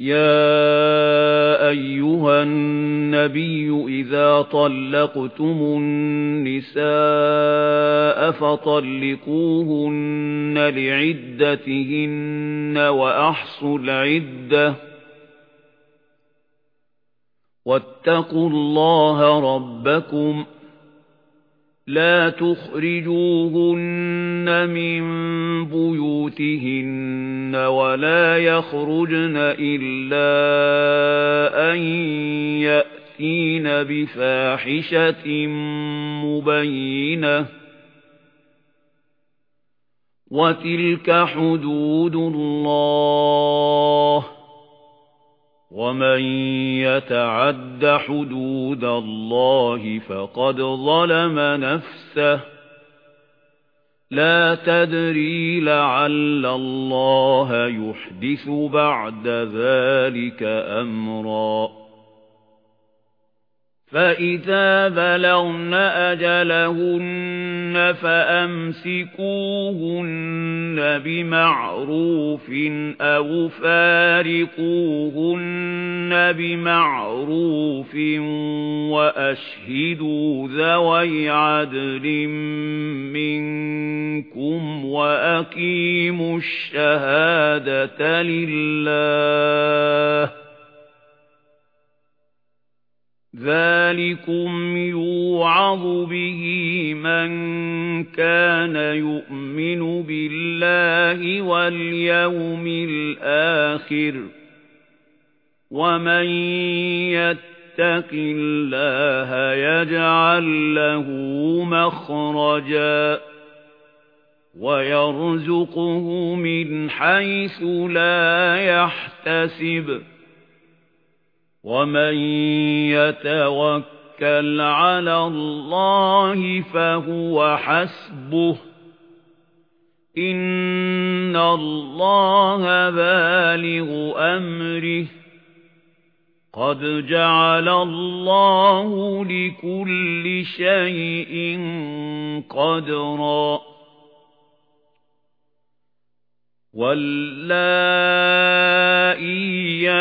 يَا أَيُّهَا النَّبِيُّ إِذَا طَلَّقْتُمُ النِّسَاءَ فَطَلِّقُوهُنَّ لِعِدَّتِهِنَّ وَأَحْصُوا الْعِدَّةَ وَاتَّقُوا اللَّهَ رَبَّكُمْ لا تخرجوهن من بيوتهن ولا يخرجن إلا أن يأتين بفاحشة مبينة. وتلك حدود الله. وَمَن يَتَعَدَّ حُدُودَ اللَّهِ فَقَدْ ظَلَمَ نَفْسَهُ لَا تَدْرِي لَعَلَّ اللَّهَ يُحْدِثُ بَعْدَ ذَلِكَ أَمْرًا فَإِذَا بَلَغْنَ أَجَلَهُنَّ فَأَمْسِكُوهُنَّ بِمَعْرُوفٍ أَوْ فَارِقُوهُنَّ بِمَعْرُوفٍ وَأَشْهِدُوا ذَوَيْ عَدْلٍ مِنكُمْ وَأَقِيمُوا الشَّهَادَةَ لِلَّهِ ذَلِكُمْ يُوعَظُ بِهِ مَنْ كَانَ يُؤْمِنُ بِاللَّهِ وَالْيَوْمِ الْآخِرِ وَمَنْ يَتَّقِ اللَّهَ يَجْعَلْ لَهُ مَخْرَجًا وَيَرْزُقْهُ مِنْ حَيْثُ لَا يَحْتَسِبُ وَمَن يَتَوَكَّلْ عَلَى اللَّهِ فَهُوَ حَسْبُهُ إِنَّ اللَّهَ بَالِغُ أَمْرِهِ قَدْ جَعَلَ اللَّهُ لِكُلِّ شَيْءٍ قَدْرًا وَاللَّائِي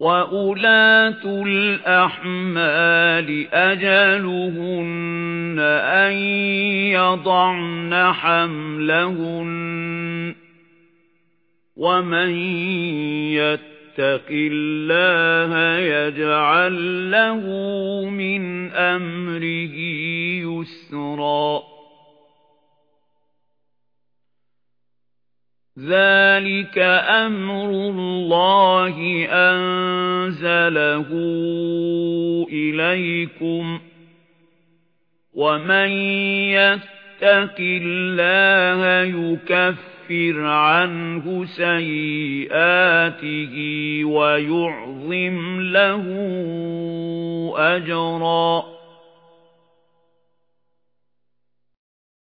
وَأُولَاتُ الْأَحْمَالِ أَجَلُهُنَّ أَن يَضَعْنَ حَمْلَهُنَّ وَمَن يَتَّقِ اللَّهَ يَجْعَل لَّهُ مِنْ أَمْرِهِ يُسْرًا ذَلِكَ أَمْرُ اللَّهِ أَنزَلَهُ إِلَيْكُمْ وَمَن يَتَّقِ اللَّهَ يُكَفِّرْ عَنْهُ سَيِّئَاتِهِ وَيُعْظِمْ لَهُ أَجْرًا